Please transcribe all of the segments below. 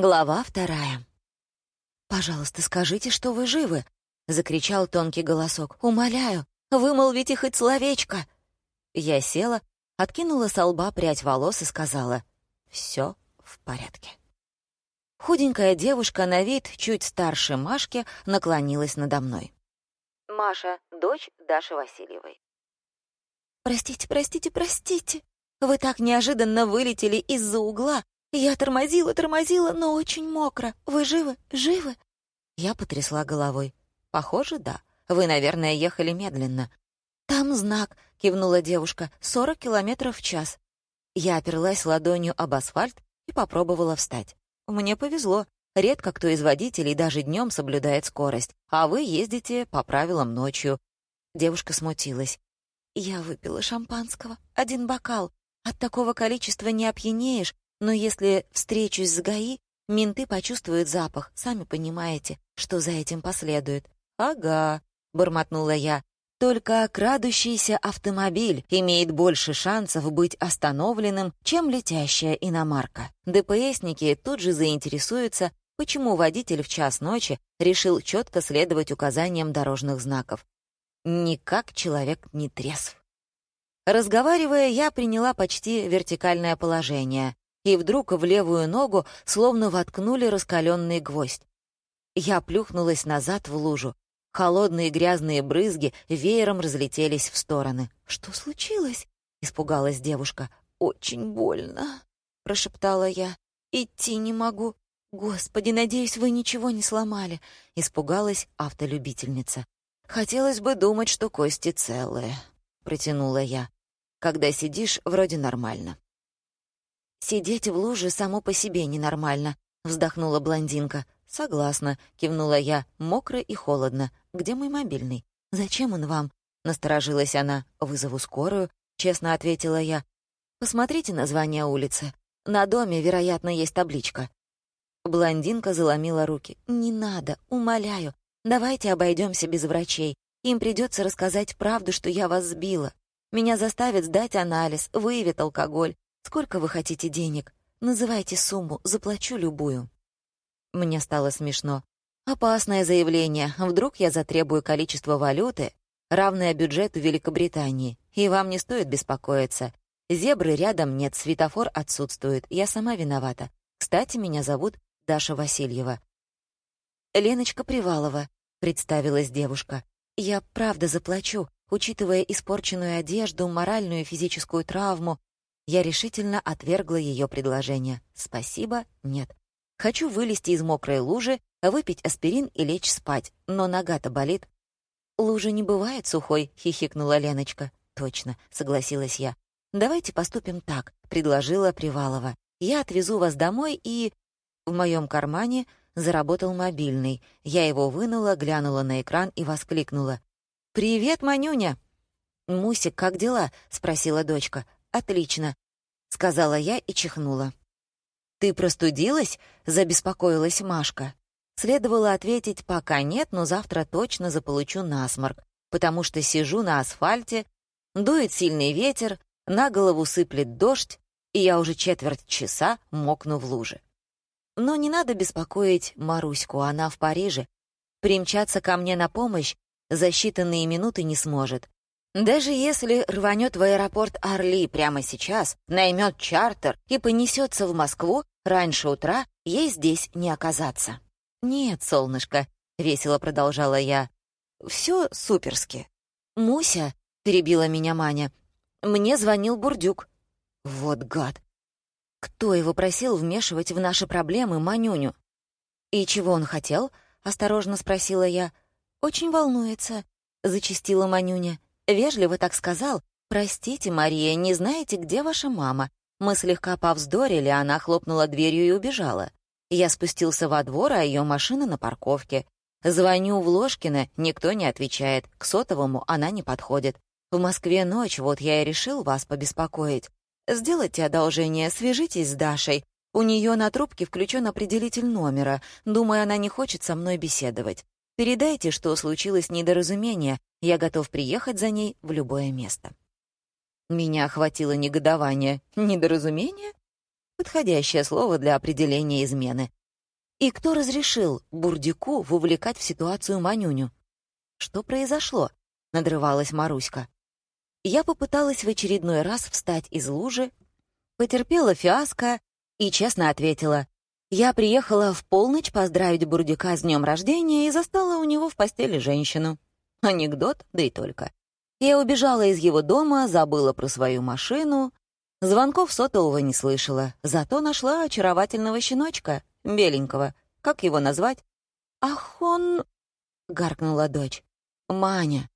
Глава вторая. «Пожалуйста, скажите, что вы живы!» — закричал тонкий голосок. «Умоляю, вымолвите хоть словечко!» Я села, откинула со лба прядь волос и сказала «Все в порядке». Худенькая девушка на вид чуть старше Машки наклонилась надо мной. Маша — дочь Даши Васильевой. «Простите, простите, простите! Вы так неожиданно вылетели из-за угла, «Я тормозила, тормозила, но очень мокро. Вы живы? Живы?» Я потрясла головой. «Похоже, да. Вы, наверное, ехали медленно». «Там знак», — кивнула девушка, — «сорок километров в час». Я оперлась ладонью об асфальт и попробовала встать. Мне повезло. Редко кто из водителей даже днем соблюдает скорость, а вы ездите по правилам ночью. Девушка смутилась. «Я выпила шампанского. Один бокал. От такого количества не опьянеешь, но если встречусь с ГАИ, менты почувствуют запах, сами понимаете, что за этим последует. «Ага», — бормотнула я, «только крадущийся автомобиль имеет больше шансов быть остановленным, чем летящая иномарка». ДПСники тут же заинтересуются, почему водитель в час ночи решил четко следовать указаниям дорожных знаков. Никак человек не трезв. Разговаривая, я приняла почти вертикальное положение, и вдруг в левую ногу словно воткнули раскаленный гвоздь. Я плюхнулась назад в лужу. Холодные грязные брызги веером разлетелись в стороны. «Что случилось?» — испугалась девушка. «Очень больно», — прошептала я. «Идти не могу. Господи, надеюсь, вы ничего не сломали», — испугалась автолюбительница. «Хотелось бы думать, что кости целые», — протянула я. «Когда сидишь, вроде нормально». «Сидеть в луже само по себе ненормально», — вздохнула блондинка. «Согласна», — кивнула я, — «мокро и холодно. Где мой мобильный?» «Зачем он вам?» — насторожилась она. «Вызову скорую», — честно ответила я. «Посмотрите название улицы. На доме, вероятно, есть табличка». Блондинка заломила руки. «Не надо, умоляю. Давайте обойдемся без врачей. Им придется рассказать правду, что я вас сбила. Меня заставят сдать анализ, выявят алкоголь. Сколько вы хотите денег? Называйте сумму, заплачу любую». Мне стало смешно. Опасное заявление. Вдруг я затребую количество валюты, равное бюджету Великобритании, и вам не стоит беспокоиться. Зебры рядом нет, светофор отсутствует. Я сама виновата. Кстати, меня зовут Даша Васильева. «Леночка Привалова», — представилась девушка. «Я правда заплачу, учитывая испорченную одежду, моральную и физическую травму, я решительно отвергла ее предложение. «Спасибо, нет. Хочу вылезти из мокрой лужи, выпить аспирин и лечь спать, но нога-то болит». «Лужа не бывает сухой», — хихикнула Леночка. «Точно», — согласилась я. «Давайте поступим так», — предложила Привалова. «Я отвезу вас домой и...» В моем кармане заработал мобильный. Я его вынула, глянула на экран и воскликнула. «Привет, Манюня!» «Мусик, как дела?» — спросила дочка. «Отлично», — сказала я и чихнула. «Ты простудилась?» — забеспокоилась Машка. Следовало ответить «пока нет, но завтра точно заполучу насморк, потому что сижу на асфальте, дует сильный ветер, на голову сыплет дождь, и я уже четверть часа мокну в луже. Но не надо беспокоить Маруську, она в Париже. Примчаться ко мне на помощь за считанные минуты не сможет. Даже если рванет в аэропорт Орли прямо сейчас, наймет чартер и понесется в Москву, раньше утра ей здесь не оказаться. «Нет, солнышко», — весело продолжала я, — «все суперски». «Муся», — перебила меня Маня, — «мне звонил Бурдюк». «Вот гад! Кто его просил вмешивать в наши проблемы Манюню?» «И чего он хотел?» — осторожно спросила я. «Очень волнуется», — зачастила Манюня. Вежливо так сказал. «Простите, Мария, не знаете, где ваша мама?» Мы слегка повздорили, она хлопнула дверью и убежала. Я спустился во двор, а ее машина на парковке. Звоню в Ложкино, никто не отвечает, к сотовому она не подходит. В Москве ночь, вот я и решил вас побеспокоить. Сделайте одолжение, свяжитесь с Дашей. У нее на трубке включен определитель номера. Думаю, она не хочет со мной беседовать. Передайте, что случилось недоразумение, я готов приехать за ней в любое место». Меня охватило негодование. «Недоразумение?» Подходящее слово для определения измены. И кто разрешил Бурдюку вовлекать в ситуацию Манюню? Что произошло? Надрывалась Маруська. Я попыталась в очередной раз встать из лужи, потерпела фиаско и честно ответила. Я приехала в полночь поздравить Бурдюка с днем рождения и застала у него в постели женщину. Анекдот, да и только. Я убежала из его дома, забыла про свою машину, звонков сотового не слышала, зато нашла очаровательного щеночка, беленького. Как его назвать? «Ах, он...» — гаркнула дочь. «Маня».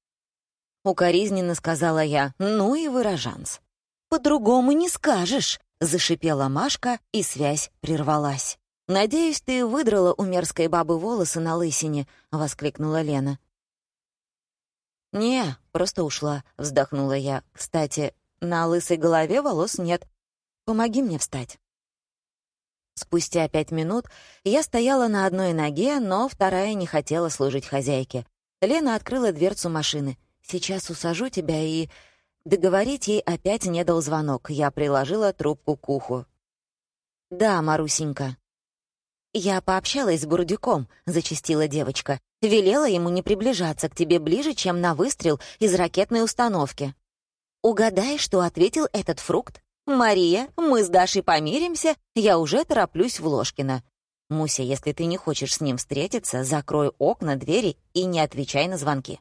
Укоризненно сказала я, ну и выражанс. «По-другому не скажешь», — зашипела Машка, и связь прервалась. «Надеюсь, ты выдрала у мерзкой бабы волосы на лысине», — воскликнула Лена. «Не, просто ушла», — вздохнула я. «Кстати, на лысой голове волос нет. Помоги мне встать». Спустя пять минут я стояла на одной ноге, но вторая не хотела служить хозяйке. Лена открыла дверцу машины. «Сейчас усажу тебя и...» Договорить ей опять не дал звонок. Я приложила трубку к уху. «Да, Марусенька». «Я пообщалась с Бурдюком», — зачастила девочка. «Велела ему не приближаться к тебе ближе, чем на выстрел из ракетной установки». «Угадай, что ответил этот фрукт?» «Мария, мы с Дашей помиримся, я уже тороплюсь в Ложкино». «Муся, если ты не хочешь с ним встретиться, закрой окна, двери и не отвечай на звонки».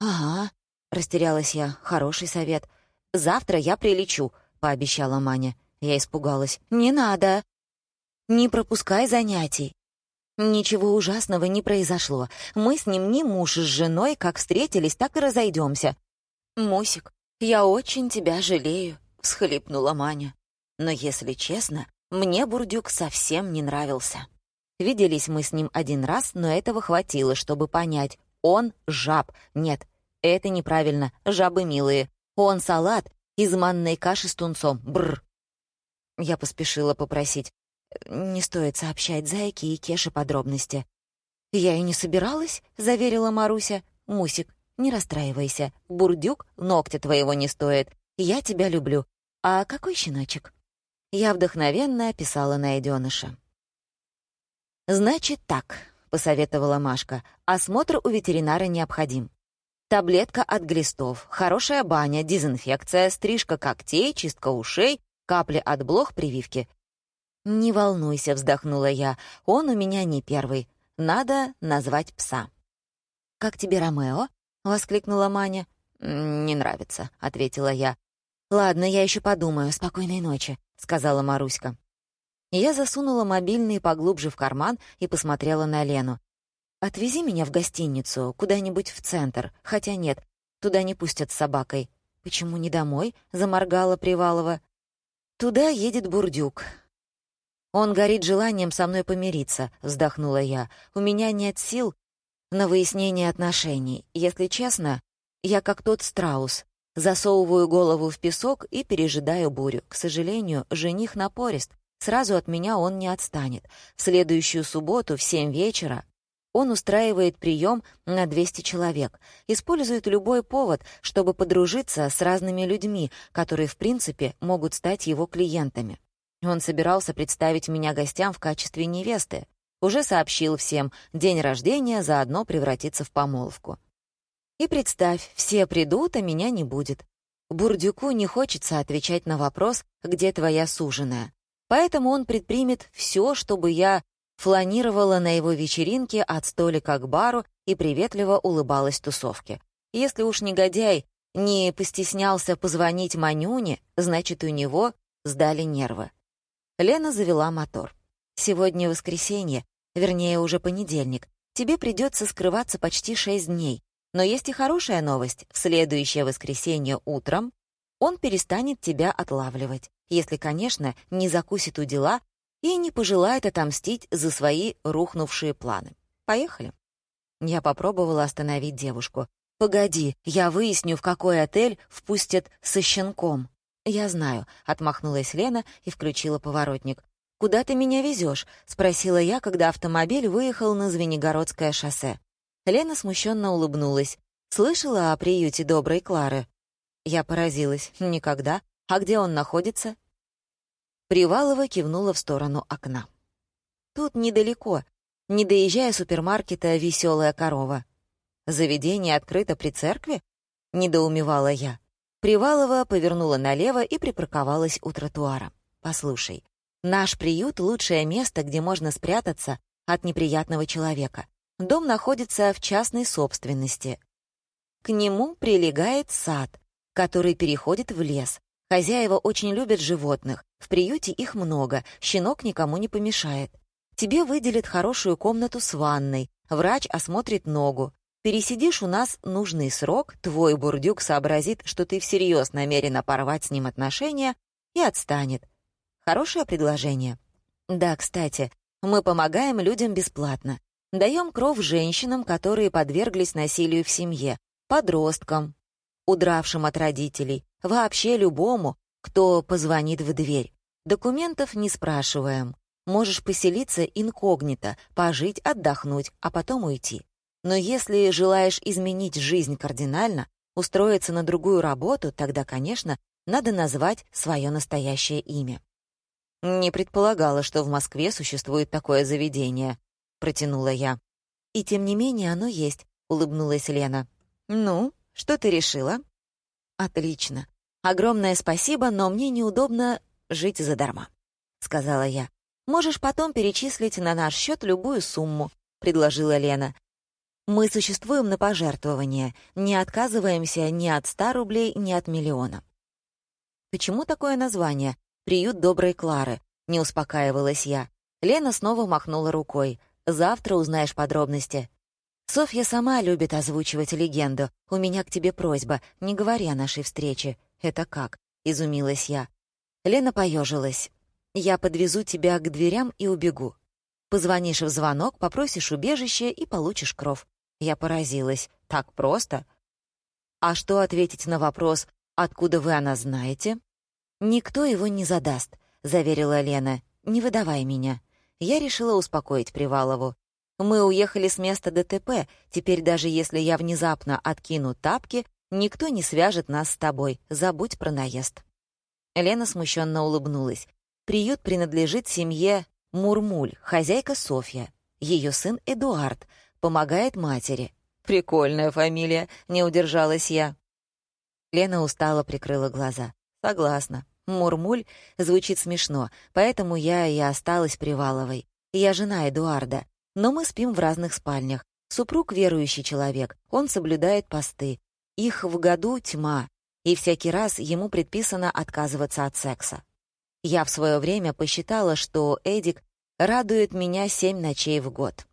«Ага», — растерялась я, хороший совет. «Завтра я прилечу», — пообещала Маня. Я испугалась. «Не надо!» «Не пропускай занятий». Ничего ужасного не произошло. Мы с ним не муж с женой, как встретились, так и разойдемся. «Мусик, я очень тебя жалею», всхлипнула Маня. Но, если честно, мне Бурдюк совсем не нравился. Виделись мы с ним один раз, но этого хватило, чтобы понять. Он жаб. Нет, это неправильно. Жабы милые. Он салат из манной каши с тунцом. Бррр. Я поспешила попросить. Не стоит сообщать Зайке и Кеше подробности. «Я и не собиралась», — заверила Маруся. «Мусик, не расстраивайся. Бурдюк ногтя твоего не стоит. Я тебя люблю. «А какой щеночек?» Я вдохновенно описала найденыша. «Значит так», — посоветовала Машка, — «осмотр у ветеринара необходим. Таблетка от глистов, хорошая баня, дезинфекция, стрижка когтей, чистка ушей, капли от блох, прививки». «Не волнуйся», — вздохнула я, — «он у меня не первый. Надо назвать пса». «Как тебе Ромео?» — воскликнула Маня. «Не нравится», — ответила я. «Ладно, я еще подумаю. Спокойной ночи», — сказала Маруська. Я засунула мобильный поглубже в карман и посмотрела на Лену. «Отвези меня в гостиницу, куда-нибудь в центр. Хотя нет, туда не пустят с собакой». «Почему не домой?» — заморгала Привалова. «Туда едет Бурдюк». «Он горит желанием со мной помириться», — вздохнула я. «У меня нет сил на выяснение отношений. Если честно, я как тот страус, Засовываю голову в песок и пережидаю бурю. К сожалению, жених напорист. Сразу от меня он не отстанет. В следующую субботу в семь вечера он устраивает прием на 200 человек, использует любой повод, чтобы подружиться с разными людьми, которые, в принципе, могут стать его клиентами. Он собирался представить меня гостям в качестве невесты. Уже сообщил всем, день рождения заодно превратится в помолвку. И представь, все придут, а меня не будет. Бурдюку не хочется отвечать на вопрос, где твоя суженая. Поэтому он предпримет все, чтобы я фланировала на его вечеринке от столика к бару и приветливо улыбалась тусовке. Если уж негодяй не постеснялся позвонить Манюне, значит, у него сдали нервы. Лена завела мотор. «Сегодня воскресенье, вернее, уже понедельник. Тебе придется скрываться почти шесть дней. Но есть и хорошая новость. В следующее воскресенье утром он перестанет тебя отлавливать, если, конечно, не закусит у дела и не пожелает отомстить за свои рухнувшие планы. Поехали. Я попробовала остановить девушку. «Погоди, я выясню, в какой отель впустят со щенком». «Я знаю», — отмахнулась Лена и включила поворотник. «Куда ты меня везешь? спросила я, когда автомобиль выехал на Звенигородское шоссе. Лена смущенно улыбнулась. «Слышала о приюте доброй Клары?» Я поразилась. «Никогда. А где он находится?» Привалова кивнула в сторону окна. Тут недалеко, не доезжая супермаркета «Веселая корова». «Заведение открыто при церкви?» — недоумевала я. Привалова повернула налево и припарковалась у тротуара. «Послушай, наш приют — лучшее место, где можно спрятаться от неприятного человека. Дом находится в частной собственности. К нему прилегает сад, который переходит в лес. Хозяева очень любят животных, в приюте их много, щенок никому не помешает. Тебе выделят хорошую комнату с ванной, врач осмотрит ногу. Пересидишь у нас нужный срок, твой бурдюк сообразит, что ты всерьез намерена порвать с ним отношения и отстанет. Хорошее предложение? Да, кстати, мы помогаем людям бесплатно. Даем кров женщинам, которые подверглись насилию в семье, подросткам, удравшим от родителей, вообще любому, кто позвонит в дверь. Документов не спрашиваем. Можешь поселиться инкогнито, пожить, отдохнуть, а потом уйти. Но если желаешь изменить жизнь кардинально, устроиться на другую работу, тогда, конечно, надо назвать свое настоящее имя. «Не предполагала, что в Москве существует такое заведение», — протянула я. «И тем не менее оно есть», — улыбнулась Лена. «Ну, что ты решила?» «Отлично. Огромное спасибо, но мне неудобно жить задарма», — сказала я. «Можешь потом перечислить на наш счет любую сумму», — предложила Лена. «Мы существуем на пожертвования, не отказываемся ни от ста рублей, ни от миллиона». «Почему такое название? Приют доброй Клары», — не успокаивалась я. Лена снова махнула рукой. Завтра узнаешь подробности. Софья сама любит озвучивать легенду. У меня к тебе просьба, не говори о нашей встрече. Это как? Изумилась я. Лена поежилась. Я подвезу тебя к дверям и убегу. Позвонишь в звонок, попросишь убежище и получишь кров. Я поразилась. Так просто? А что ответить на вопрос, откуда вы она знаете? Никто его не задаст, заверила Лена. Не выдавай меня я решила успокоить Привалову. «Мы уехали с места ДТП, теперь даже если я внезапно откину тапки, никто не свяжет нас с тобой, забудь про наезд». Лена смущенно улыбнулась. «Приют принадлежит семье Мурмуль, хозяйка Софья. Ее сын Эдуард, помогает матери». «Прикольная фамилия», — не удержалась я. Лена устало прикрыла глаза. «Согласна. Мурмуль звучит смешно, поэтому я и осталась Приваловой. Я жена Эдуарда, но мы спим в разных спальнях. Супруг верующий человек, он соблюдает посты. Их в году тьма, и всякий раз ему предписано отказываться от секса. Я в свое время посчитала, что Эдик радует меня семь ночей в год.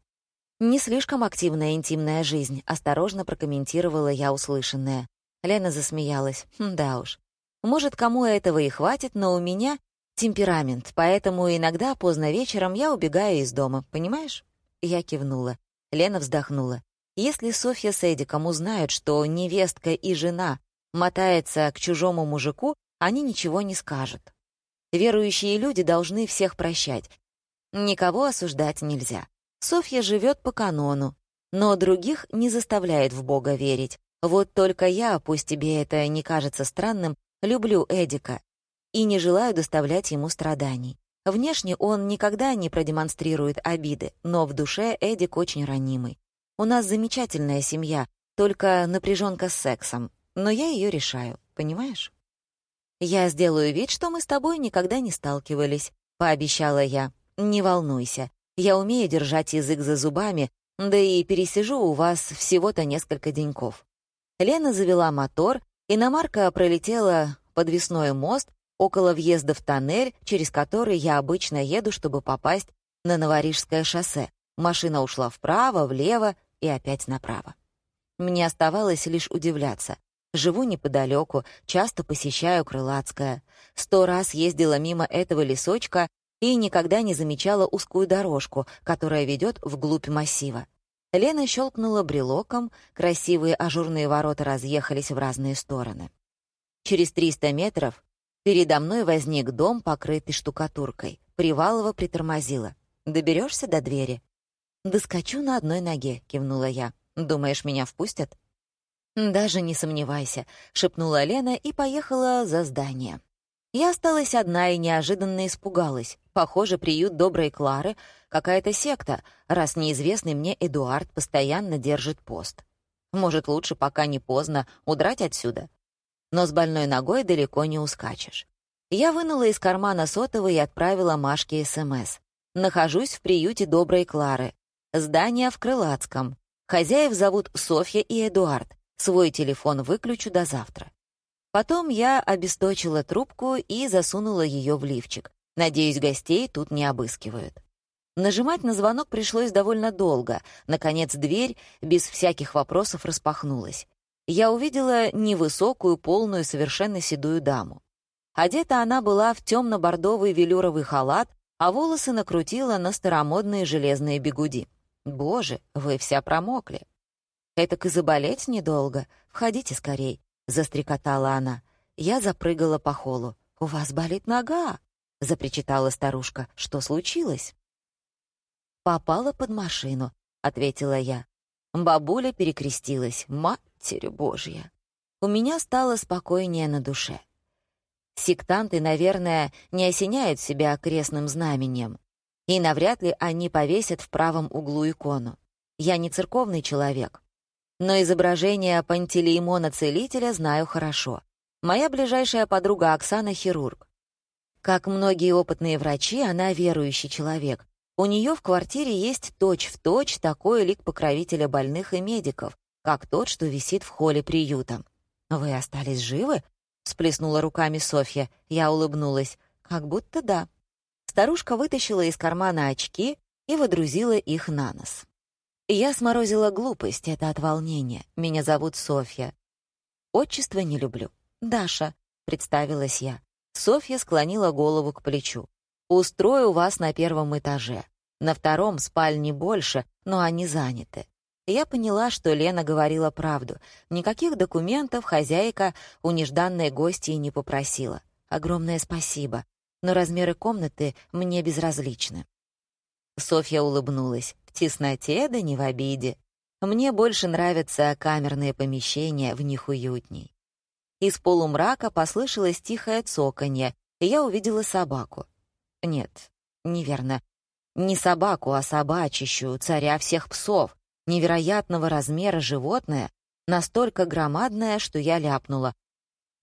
«Не слишком активная интимная жизнь», — осторожно прокомментировала я услышанное. Лена засмеялась. «Хм, «Да уж, может, кому этого и хватит, но у меня темперамент, поэтому иногда поздно вечером я убегаю из дома, понимаешь?» Я кивнула. Лена вздохнула. «Если Софья с Эдиком узнают, что невестка и жена мотается к чужому мужику, они ничего не скажут. Верующие люди должны всех прощать. Никого осуждать нельзя. Софья живет по канону, но других не заставляет в Бога верить. Вот только я, пусть тебе это не кажется странным, Люблю Эдика и не желаю доставлять ему страданий. Внешне он никогда не продемонстрирует обиды, но в душе Эдик очень ранимый. У нас замечательная семья, только напряженка с сексом, но я ее решаю, понимаешь? Я сделаю вид, что мы с тобой никогда не сталкивались, пообещала я. Не волнуйся, я умею держать язык за зубами, да и пересижу у вас всего-то несколько деньков. Лена завела мотор, Иномарка пролетела подвесной мост около въезда в тоннель, через который я обычно еду, чтобы попасть на Новорижское шоссе. Машина ушла вправо, влево и опять направо. Мне оставалось лишь удивляться. Живу неподалеку, часто посещаю Крылатское. Сто раз ездила мимо этого лесочка и никогда не замечала узкую дорожку, которая ведет вглубь массива. Лена щелкнула брелоком, красивые ажурные ворота разъехались в разные стороны. Через 300 метров передо мной возник дом, покрытый штукатуркой. Привалова притормозила. «Доберешься до двери?» «Доскочу на одной ноге», — кивнула я. «Думаешь, меня впустят?» «Даже не сомневайся», — шепнула Лена и поехала за здание. Я осталась одна и неожиданно испугалась. Похоже, приют доброй Клары какая-то секта, раз неизвестный мне Эдуард постоянно держит пост. Может, лучше, пока не поздно, удрать отсюда? Но с больной ногой далеко не ускачешь. Я вынула из кармана сотовый и отправила Машке СМС. Нахожусь в приюте Доброй Клары. Здание в Крылатском. Хозяев зовут Софья и Эдуард. Свой телефон выключу до завтра. Потом я обесточила трубку и засунула ее в лифчик. Надеюсь, гостей тут не обыскивают. Нажимать на звонок пришлось довольно долго. Наконец дверь без всяких вопросов распахнулась. Я увидела невысокую, полную, совершенно седую даму. Одета она была в темно-бордовый велюровый халат, а волосы накрутила на старомодные железные бегуди. «Боже, вы вся промокли!» «Этак и заболеть недолго. Входите скорей», — застрекотала она. Я запрыгала по холу. «У вас болит нога!» — запричитала старушка. «Что случилось?» «Попала под машину», — ответила я. Бабуля перекрестилась. «Матерь Божья!» У меня стало спокойнее на душе. Сектанты, наверное, не осеняют себя крестным знаменем, и навряд ли они повесят в правом углу икону. Я не церковный человек, но изображение Пантелеймона-целителя знаю хорошо. Моя ближайшая подруга Оксана — хирург. Как многие опытные врачи, она верующий человек. У нее в квартире есть точь-в-точь точь такой лик покровителя больных и медиков, как тот, что висит в холле приюта. «Вы остались живы?» — всплеснула руками Софья. Я улыбнулась. «Как будто да». Старушка вытащила из кармана очки и водрузила их на нос. Я сморозила глупость, это от волнения. Меня зовут Софья. Отчество не люблю. «Даша», — представилась я. Софья склонила голову к плечу. «Устрою вас на первом этаже. На втором спальни больше, но они заняты. Я поняла, что Лена говорила правду. Никаких документов хозяйка у нежданной гости не попросила. Огромное спасибо. Но размеры комнаты мне безразличны. Софья улыбнулась. Тесноте да не в обиде. Мне больше нравятся камерные помещения, в них уютней. Из полумрака послышалось тихое цоканье, и я увидела собаку. Нет, неверно. Не собаку, а собачищу, царя всех псов невероятного размера животное, настолько громадное, что я ляпнула.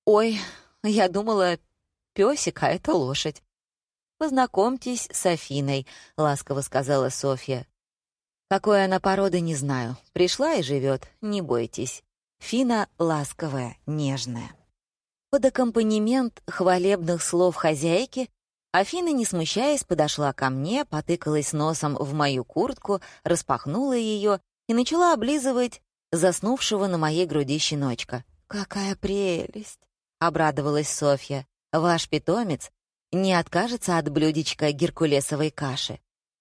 «Ой, я думала, пёсик, а это лошадь». «Познакомьтесь с Афиной», — ласково сказала Софья. «Какой она породы, не знаю. Пришла и живет, не бойтесь. Фина ласковая, нежная». Под аккомпанемент хвалебных слов хозяйки Афина, не смущаясь, подошла ко мне, потыкалась носом в мою куртку, распахнула ее и начала облизывать заснувшего на моей груди щеночка. «Какая прелесть!» — обрадовалась Софья. «Ваш питомец не откажется от блюдечка геркулесовой каши».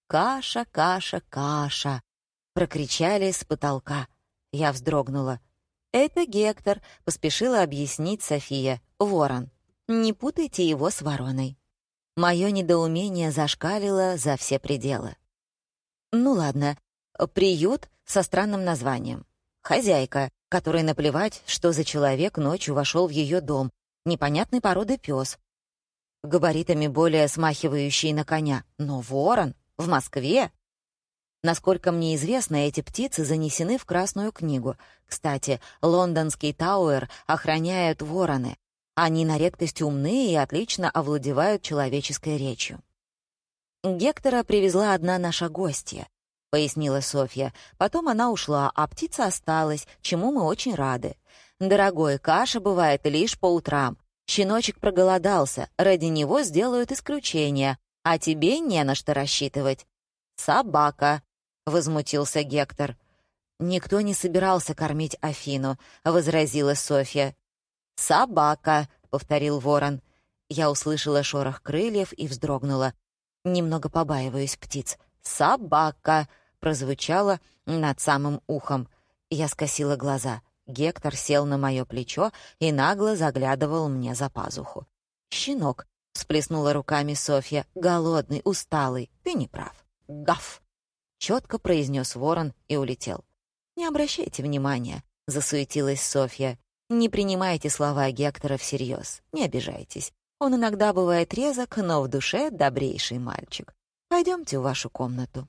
«Каша, каша, каша!» — прокричали с потолка. Я вздрогнула. «Это Гектор», — поспешила объяснить София. «Ворон. Не путайте его с вороной». Мое недоумение зашкалило за все пределы. «Ну ладно, приют со странным названием. Хозяйка, которой наплевать, что за человек ночью вошел в ее дом, непонятной породы пес, габаритами более смахивающий на коня. Но ворон в Москве? Насколько мне известно, эти птицы занесены в Красную книгу. Кстати, лондонский Тауэр охраняют вороны. Они на редкость умные и отлично овладевают человеческой речью. Гектора привезла одна наша гостья. — пояснила Софья. «Потом она ушла, а птица осталась, чему мы очень рады. Дорогой, каша бывает лишь по утрам. Щеночек проголодался, ради него сделают исключение, а тебе не на что рассчитывать». «Собака», — возмутился Гектор. «Никто не собирался кормить Афину», — возразила Софья. «Собака», — повторил ворон. Я услышала шорох крыльев и вздрогнула. Немного побаиваюсь птиц. «Собака!» прозвучало над самым ухом. Я скосила глаза. Гектор сел на мое плечо и нагло заглядывал мне за пазуху. «Щенок», — всплеснула руками Софья, — «голодный, усталый. Ты не прав». «Гав!» — четко произнес ворон и улетел. «Не обращайте внимания», — засуетилась Софья. «Не принимайте слова Гектора всерьез, не обижайтесь. Он иногда бывает резок, но в душе добрейший мальчик. Пойдемте в вашу комнату».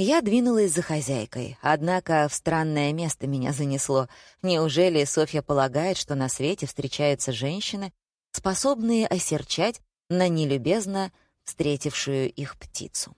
Я двинулась за хозяйкой, однако в странное место меня занесло. Неужели Софья полагает, что на свете встречаются женщины, способные осерчать на нелюбезно встретившую их птицу?